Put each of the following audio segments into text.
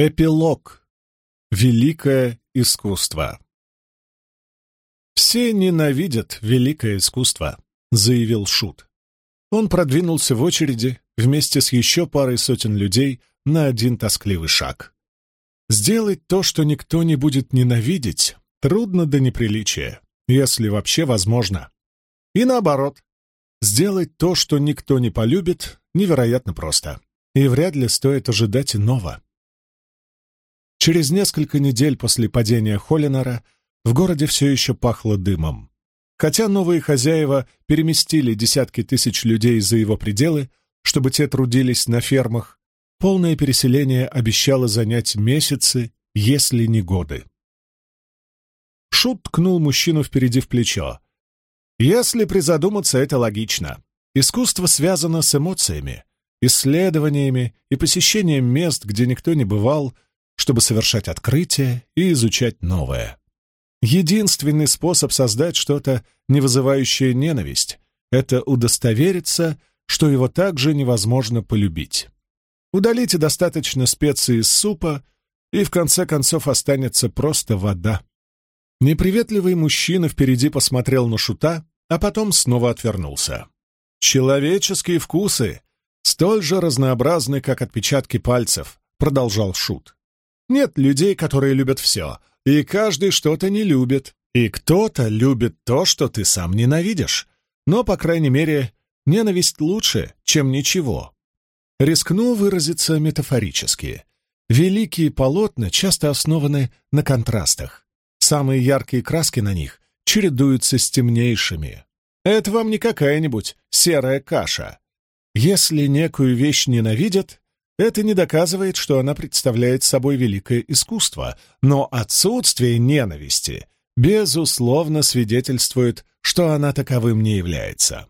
Эпилог. Великое искусство. «Все ненавидят великое искусство», — заявил Шут. Он продвинулся в очереди вместе с еще парой сотен людей на один тоскливый шаг. Сделать то, что никто не будет ненавидеть, трудно до неприличия, если вообще возможно. И наоборот, сделать то, что никто не полюбит, невероятно просто, и вряд ли стоит ожидать иного. Через несколько недель после падения Холлинора в городе все еще пахло дымом. Хотя новые хозяева переместили десятки тысяч людей за его пределы, чтобы те трудились на фермах, полное переселение обещало занять месяцы, если не годы. Шут ткнул мужчину впереди в плечо. Если призадуматься, это логично. Искусство связано с эмоциями, исследованиями и посещением мест, где никто не бывал — чтобы совершать открытия и изучать новое. Единственный способ создать что-то, не вызывающее ненависть, это удостовериться, что его также невозможно полюбить. Удалите достаточно специй из супа, и в конце концов останется просто вода. Неприветливый мужчина впереди посмотрел на шута, а потом снова отвернулся. «Человеческие вкусы столь же разнообразны, как отпечатки пальцев», — продолжал шут. Нет людей, которые любят все, и каждый что-то не любит, и кто-то любит то, что ты сам ненавидишь. Но, по крайней мере, ненависть лучше, чем ничего. Рискну выразиться метафорически. Великие полотна часто основаны на контрастах. Самые яркие краски на них чередуются с темнейшими. Это вам не какая-нибудь серая каша. Если некую вещь ненавидят, это не доказывает, что она представляет собой великое искусство, но отсутствие ненависти, безусловно, свидетельствует, что она таковым не является.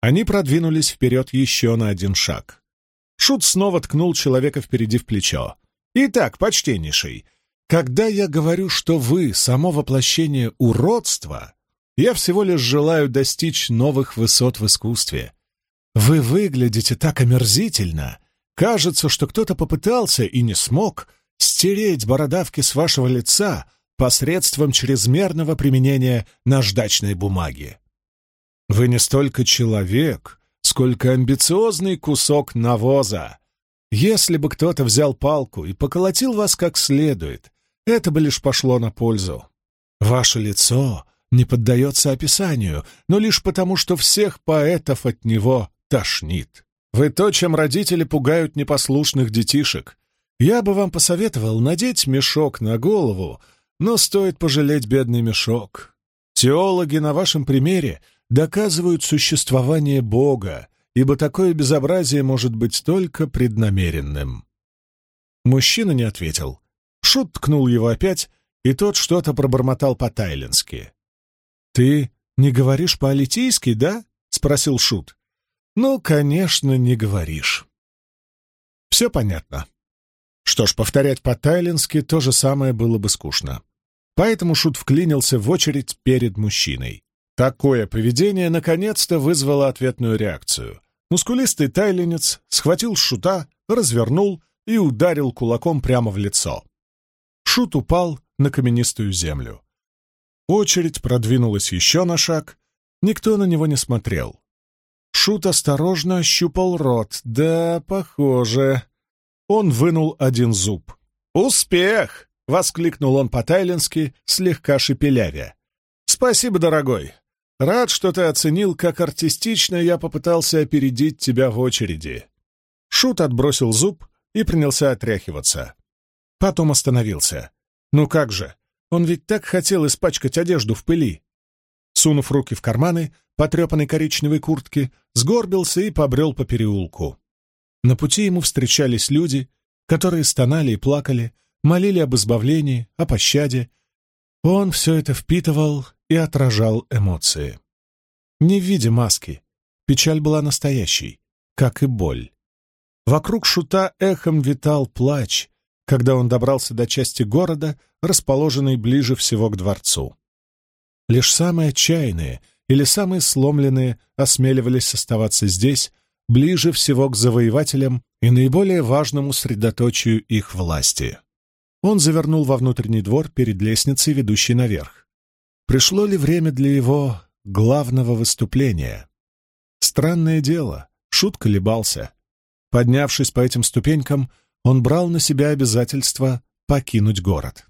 Они продвинулись вперед еще на один шаг. Шут снова ткнул человека впереди в плечо. «Итак, почтеннейший, когда я говорю, что вы — само воплощение уродства, я всего лишь желаю достичь новых высот в искусстве. Вы выглядите так омерзительно, Кажется, что кто-то попытался и не смог стереть бородавки с вашего лица посредством чрезмерного применения наждачной бумаги. Вы не столько человек, сколько амбициозный кусок навоза. Если бы кто-то взял палку и поколотил вас как следует, это бы лишь пошло на пользу. Ваше лицо не поддается описанию, но лишь потому, что всех поэтов от него тошнит. Вы то, чем родители пугают непослушных детишек. Я бы вам посоветовал надеть мешок на голову, но стоит пожалеть бедный мешок. Теологи на вашем примере доказывают существование Бога, ибо такое безобразие может быть только преднамеренным. Мужчина не ответил. Шут ткнул его опять, и тот что-то пробормотал по-тайлински. «Ты не говоришь по-алитийски, да?» — спросил Шут. «Ну, конечно, не говоришь». «Все понятно». Что ж, повторять по-тайлински то же самое было бы скучно. Поэтому Шут вклинился в очередь перед мужчиной. Такое поведение наконец-то вызвало ответную реакцию. Мускулистый тайлинец схватил Шута, развернул и ударил кулаком прямо в лицо. Шут упал на каменистую землю. Очередь продвинулась еще на шаг. Никто на него не смотрел. Шут осторожно ощупал рот. Да, похоже. Он вынул один зуб. «Успех!» — воскликнул он по-тайлински, слегка шепелявя. «Спасибо, дорогой. Рад, что ты оценил, как артистично я попытался опередить тебя в очереди». Шут отбросил зуб и принялся отряхиваться. Потом остановился. «Ну как же? Он ведь так хотел испачкать одежду в пыли». Сунув руки в карманы, потрепанной коричневой куртки, сгорбился и побрел по переулку. На пути ему встречались люди, которые стонали и плакали, молили об избавлении, о пощаде. Он все это впитывал и отражал эмоции. Не в виде маски. Печаль была настоящей, как и боль. Вокруг шута эхом витал плач, когда он добрался до части города, расположенной ближе всего к дворцу. Лишь самые отчаянные или самые сломленные осмеливались оставаться здесь, ближе всего к завоевателям и наиболее важному средоточию их власти. Он завернул во внутренний двор перед лестницей, ведущей наверх. Пришло ли время для его главного выступления? Странное дело, Шут колебался. Поднявшись по этим ступенькам, он брал на себя обязательство покинуть город.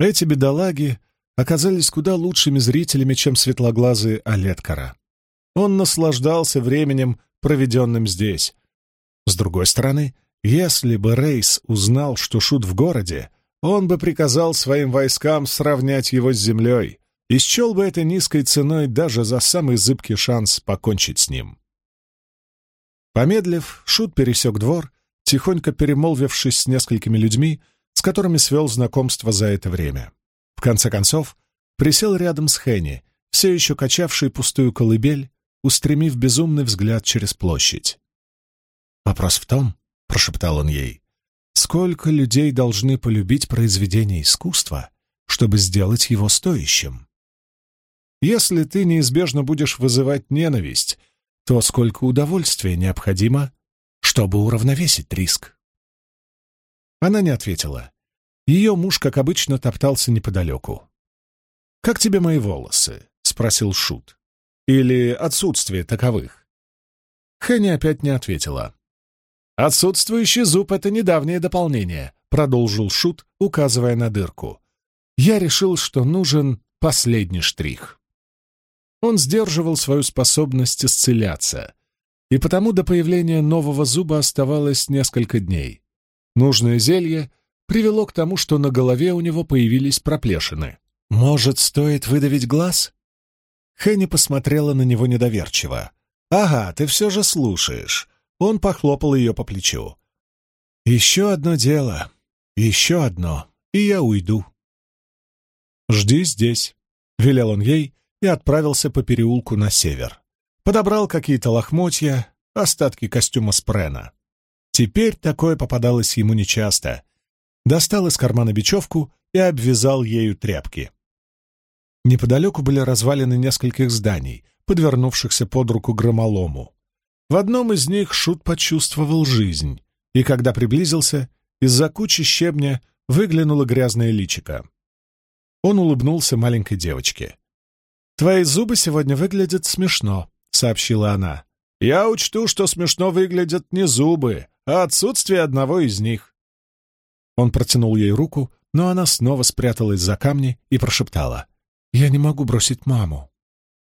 Эти бедолаги оказались куда лучшими зрителями, чем светлоглазые Олеткара. Он наслаждался временем, проведенным здесь. С другой стороны, если бы Рейс узнал, что Шут в городе, он бы приказал своим войскам сравнять его с землей и счел бы это низкой ценой даже за самый зыбкий шанс покончить с ним. Помедлив, Шут пересек двор, тихонько перемолвившись с несколькими людьми, с которыми свел знакомство за это время. Конце концов, присел рядом с Хенни, все еще качавший пустую колыбель, устремив безумный взгляд через площадь. «Вопрос в том, — прошептал он ей, — сколько людей должны полюбить произведение искусства, чтобы сделать его стоящим? Если ты неизбежно будешь вызывать ненависть, то сколько удовольствия необходимо, чтобы уравновесить риск?» Она не ответила. Ее муж, как обычно, топтался неподалеку. «Как тебе мои волосы?» — спросил Шут. «Или отсутствие таковых?» Хенни опять не ответила. «Отсутствующий зуб — это недавнее дополнение», — продолжил Шут, указывая на дырку. «Я решил, что нужен последний штрих». Он сдерживал свою способность исцеляться, и потому до появления нового зуба оставалось несколько дней. Нужное зелье — привело к тому, что на голове у него появились проплешины. «Может, стоит выдавить глаз?» Хенни посмотрела на него недоверчиво. «Ага, ты все же слушаешь». Он похлопал ее по плечу. «Еще одно дело. Еще одно. И я уйду». «Жди здесь», — велел он ей и отправился по переулку на север. Подобрал какие-то лохмотья, остатки костюма Спрена. Теперь такое попадалось ему нечасто, достал из кармана бечевку и обвязал ею тряпки. Неподалеку были развалины нескольких зданий, подвернувшихся под руку громолому. В одном из них Шут почувствовал жизнь, и когда приблизился, из-за кучи щебня выглянуло грязное личико. Он улыбнулся маленькой девочке. «Твои зубы сегодня выглядят смешно», — сообщила она. «Я учту, что смешно выглядят не зубы, а отсутствие одного из них. Он протянул ей руку, но она снова спряталась за камни и прошептала. «Я не могу бросить маму».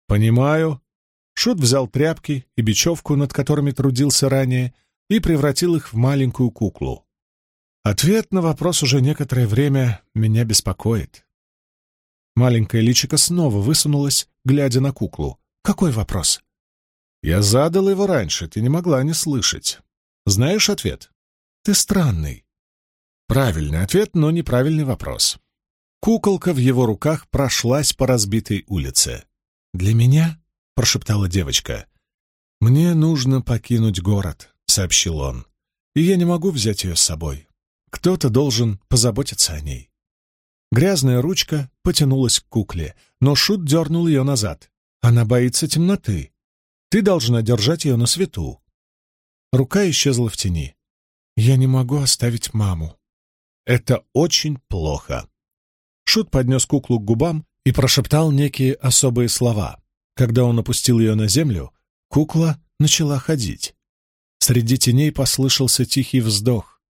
«Понимаю». Шут взял тряпки и бечевку, над которыми трудился ранее, и превратил их в маленькую куклу. Ответ на вопрос уже некоторое время меня беспокоит. Маленькая личико снова высунулась, глядя на куклу. «Какой вопрос?» «Я задал его раньше, ты не могла не слышать. Знаешь ответ?» «Ты странный. Правильный ответ, но неправильный вопрос. Куколка в его руках прошлась по разбитой улице. «Для меня?» — прошептала девочка. «Мне нужно покинуть город», — сообщил он. «И я не могу взять ее с собой. Кто-то должен позаботиться о ней». Грязная ручка потянулась к кукле, но Шут дернул ее назад. «Она боится темноты. Ты должна держать ее на свету». Рука исчезла в тени. «Я не могу оставить маму», это очень плохо. Шут поднес куклу к губам и прошептал некие особые слова. Когда он опустил ее на землю, кукла начала ходить. Среди теней послышался тихий вздох.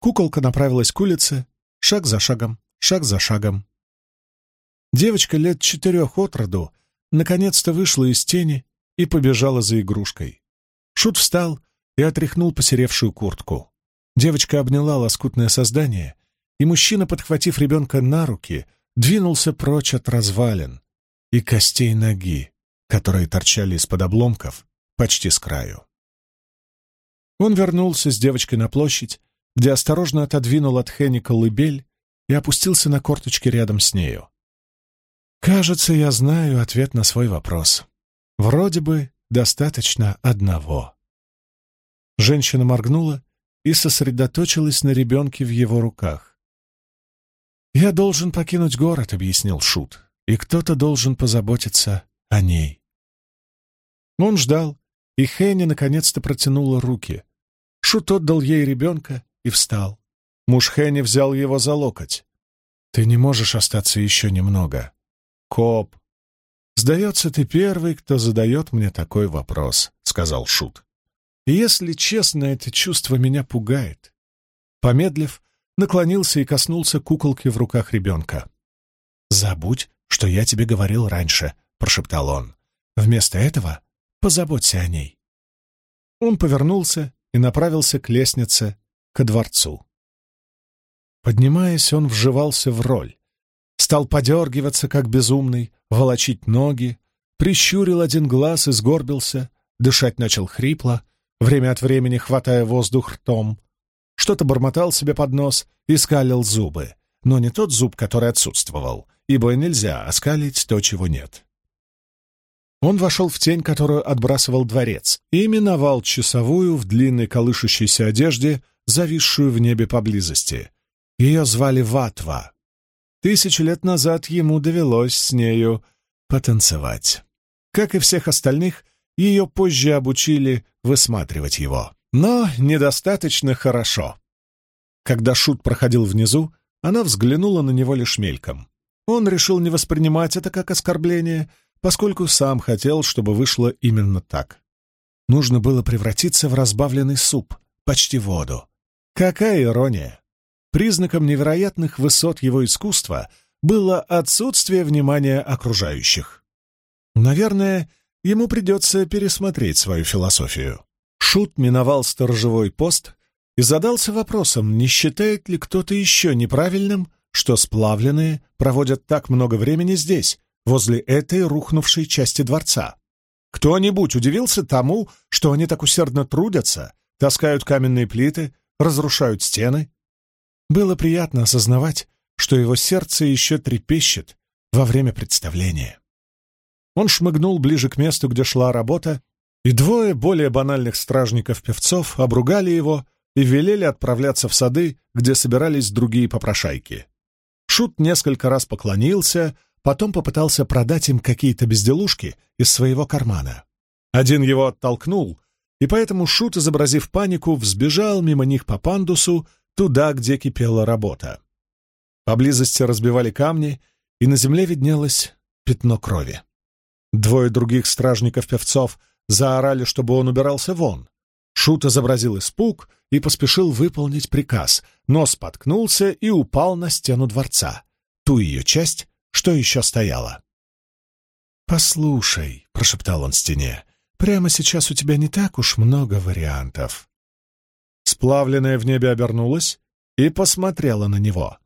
Куколка направилась к улице, шаг за шагом, шаг за шагом. Девочка лет четырех от роду наконец-то вышла из тени и побежала за игрушкой. Шут встал и отряхнул посеревшую куртку. Девочка обняла лоскутное создание, и мужчина, подхватив ребенка на руки, двинулся прочь от развалин и костей ноги, которые торчали из-под обломков почти с краю. Он вернулся с девочкой на площадь, где осторожно отодвинул от Хенни колыбель и опустился на корточки рядом с нею. «Кажется, я знаю ответ на свой вопрос. Вроде бы достаточно одного». Женщина моргнула и сосредоточилась на ребенке в его руках. «Я должен покинуть город», — объяснил Шут, — «и кто-то должен позаботиться о ней». Он ждал, и Хенни наконец-то протянула руки. Шут отдал ей ребенка и встал. Муж Хенни взял его за локоть. «Ты не можешь остаться еще немного». «Коп, сдается, ты первый, кто задает мне такой вопрос», — сказал Шут. Если честно, это чувство меня пугает. Помедлив, наклонился и коснулся куколки в руках ребенка. «Забудь, что я тебе говорил раньше», — прошептал он. «Вместо этого позаботься о ней». Он повернулся и направился к лестнице, ко дворцу. Поднимаясь, он вживался в роль. Стал подергиваться, как безумный, волочить ноги, прищурил один глаз и сгорбился, дышать начал хрипло, время от времени хватая воздух ртом. Что-то бормотал себе под нос и скалил зубы, но не тот зуб, который отсутствовал, ибо нельзя оскалить то, чего нет. Он вошел в тень, которую отбрасывал дворец, и миновал часовую в длинной колышущейся одежде, зависшую в небе поблизости. Ее звали Ватва. Тысячи лет назад ему довелось с нею потанцевать. Как и всех остальных, ее позже обучили высматривать его. Но недостаточно хорошо. Когда Шут проходил внизу, она взглянула на него лишь мельком. Он решил не воспринимать это как оскорбление, поскольку сам хотел, чтобы вышло именно так. Нужно было превратиться в разбавленный суп, почти воду. Какая ирония! Признаком невероятных высот его искусства было отсутствие внимания окружающих. Наверное, ему придется пересмотреть свою философию. Шут миновал сторожевой пост и задался вопросом, не считает ли кто-то еще неправильным, что сплавленные проводят так много времени здесь, возле этой рухнувшей части дворца. Кто-нибудь удивился тому, что они так усердно трудятся, таскают каменные плиты, разрушают стены? Было приятно осознавать, что его сердце еще трепещет во время представления. Он шмыгнул ближе к месту, где шла работа, и двое более банальных стражников-певцов обругали его и велели отправляться в сады, где собирались другие попрошайки. Шут несколько раз поклонился, потом попытался продать им какие-то безделушки из своего кармана. Один его оттолкнул, и поэтому Шут, изобразив панику, взбежал мимо них по пандусу туда, где кипела работа. Поблизости разбивали камни, и на земле виднелось пятно крови. Двое других стражников-певцов заорали, чтобы он убирался вон. Шут изобразил испуг и поспешил выполнить приказ, но споткнулся и упал на стену дворца, ту ее часть, что еще стояла. «Послушай», — прошептал он стене, — «прямо сейчас у тебя не так уж много вариантов». Сплавленная в небе обернулась и посмотрела на него.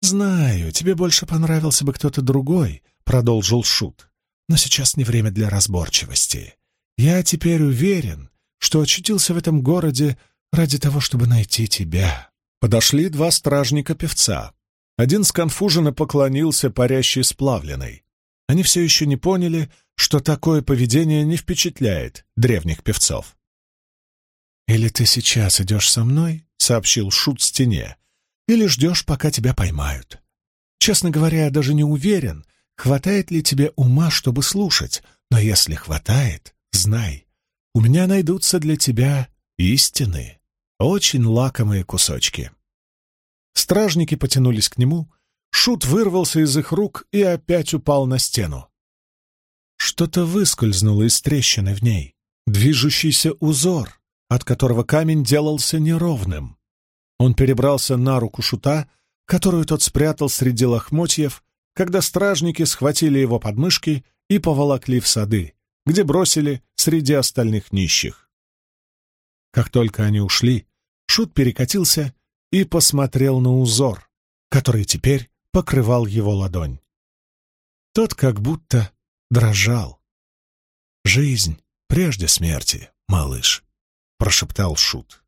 «Знаю, тебе больше понравился бы кто-то другой», — продолжил Шут. Но сейчас не время для разборчивости. Я теперь уверен, что очутился в этом городе ради того, чтобы найти тебя». Подошли два стражника-певца. Один сконфуженно поклонился парящей сплавленной. Они все еще не поняли, что такое поведение не впечатляет древних певцов. «Или ты сейчас идешь со мной?» — сообщил Шут стене. «Или ждешь, пока тебя поймают. Честно говоря, я даже не уверен, Хватает ли тебе ума, чтобы слушать? Но если хватает, знай, у меня найдутся для тебя истины, очень лакомые кусочки. Стражники потянулись к нему, шут вырвался из их рук и опять упал на стену. Что-то выскользнуло из трещины в ней, движущийся узор, от которого камень делался неровным. Он перебрался на руку шута, которую тот спрятал среди лохмотьев, когда стражники схватили его подмышки и поволокли в сады, где бросили среди остальных нищих. Как только они ушли, Шут перекатился и посмотрел на узор, который теперь покрывал его ладонь. Тот как будто дрожал. «Жизнь прежде смерти, малыш», — прошептал Шут.